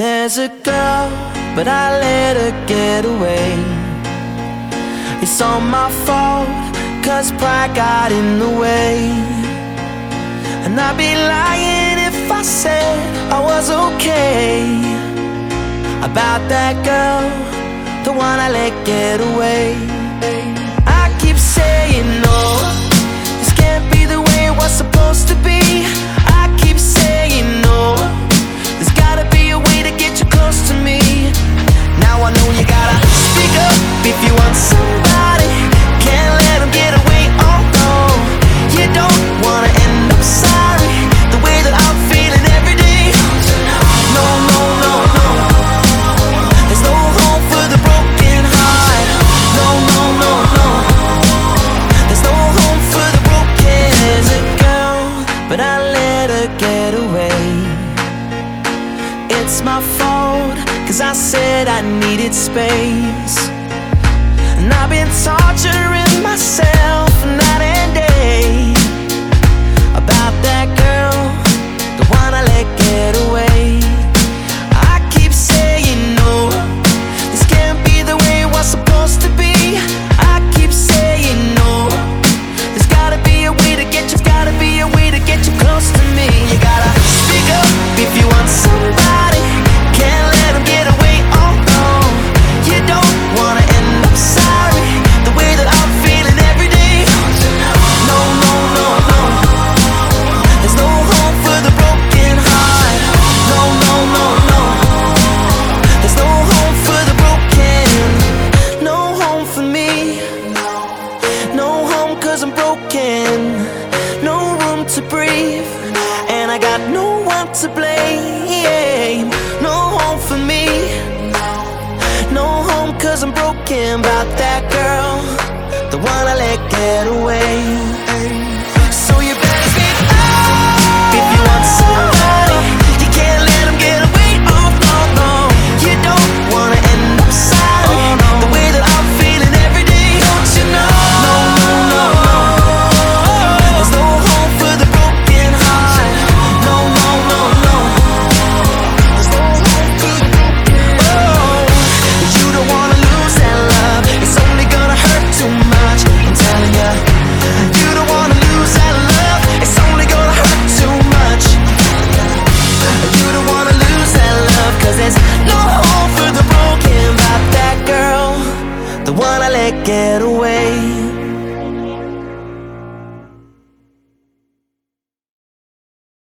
There's a girl, but I let her get away. It's all my fault, cause pride got in the way. And I'd be lying if I said I was okay about that girl, the one I let get away. My fault, cause I said I needed space. And I've been torturing myself night and day about that girl, the one I let get away. I keep saying no, this can't be the way it was supposed to be. I keep saying no, there's gotta be a way to get you, gotta be a way to get you close to me. You gotta speak up if you want somebody. And I got no one to blame. No home for me. No home cause I'm broken about that Again.